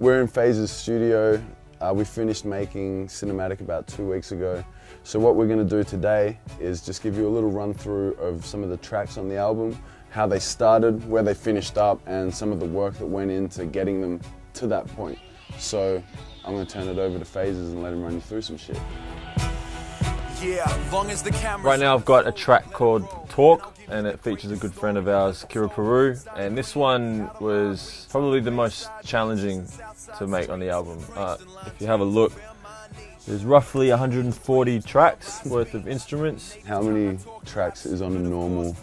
We're in Phases studio. Uh, we finished making Cinematic about two weeks ago. So what we're going to do today is just give you a little run through of some of the tracks on the album, how they started, where they finished up, and some of the work that went into getting them to that point. So I'm going to turn it over to Phases and let him run you through some shit. Right now I've got a track called Talk and it features a good friend of ours, Kira Puru. And this one was probably the most challenging to make on the album. Uh, if you have a look, there's roughly 140 tracks worth of instruments. How many tracks is on a normal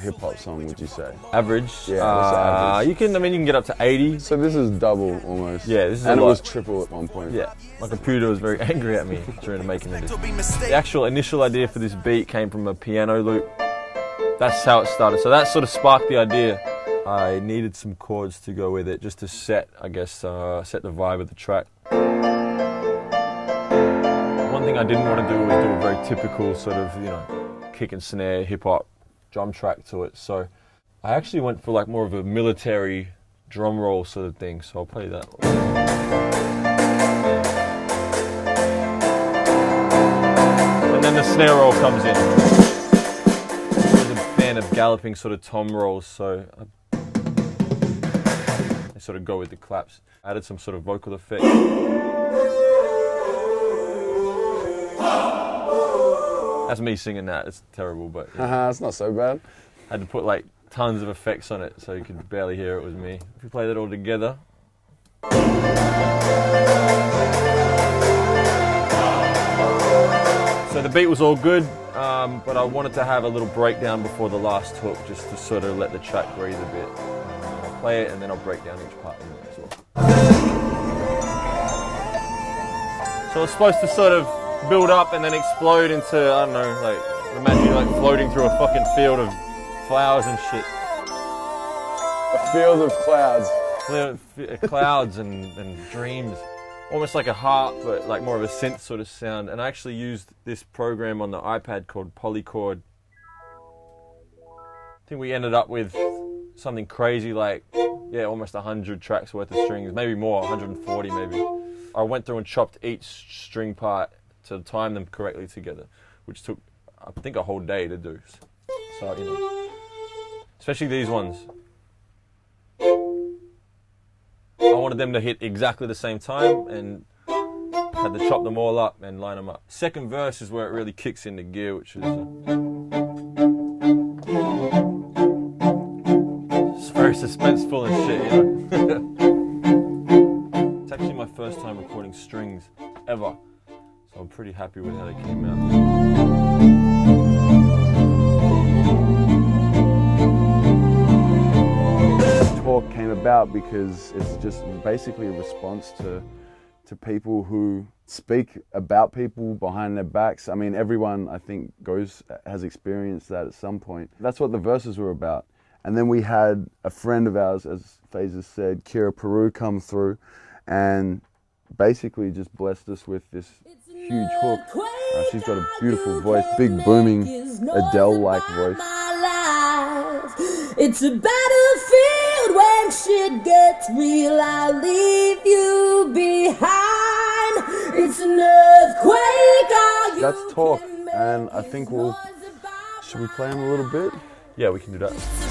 hip hop song, would you say? Average. Yeah, uh, average? You can, I mean, you can get up to 80. So this is double almost. Yeah, this is and it lot. was triple at one point. Yeah, my computer was very angry at me during the making of this. The actual initial idea for this beat came from a piano loop. That's how it started. So that sort of sparked the idea. I needed some chords to go with it, just to set, I guess, uh, set the vibe of the track. One thing I didn't want to do was do a very typical sort of, you know, kick and snare hip hop drum track to it. So I actually went for like more of a military drum roll sort of thing. So I'll play that. And then the snare roll comes in. I was a fan of galloping sort of tom rolls, so I sort of go with the claps. Added some sort of vocal effect. That's me singing that. It's terrible, but yeah. Haha, it's not so bad. had to put like tons of effects on it so you could barely hear it was me. If we play that all together. So the beat was all good, um, but I wanted to have a little breakdown before the last hook just to sort of let the track breathe a bit. Um, I'll play it and then I'll break down each part in it as well. So it's supposed to sort of build up and then explode into, I don't know, like, imagine like floating through a fucking field of flowers and shit. A field of clouds. Clear- uh, clouds and, and dreams. Almost like a harp, but like more of a synth sort of sound. And I actually used this program on the iPad called Polychord. I think we ended up with something crazy like, yeah, almost 100 tracks worth of strings, maybe more, 140 maybe. I went through and chopped each string part to time them correctly together, which took, I think, a whole day to do. So, you know, especially these ones. I wanted them to hit exactly the same time and had to chop them all up and line them up. Second verse is where it really kicks into gear, which is. Uh, very suspenseful and shit, you know. it's actually my first time recording strings ever, so I'm pretty happy with how they came out. talk came about because it's just basically a response to to people who speak about people behind their backs. I mean, everyone I think goes has experienced that at some point. That's what the verses were about. And then we had a friend of ours, as Phases said, Kira Puru, come through, and basically just blessed us with this huge hook. Uh, she's got a beautiful voice, big booming Adele-like voice. It's a battlefield when shit gets real. I'll leave you behind. It's an earthquake. That's talk, and I think we'll. Should we play him a little bit? Yeah, we can do that.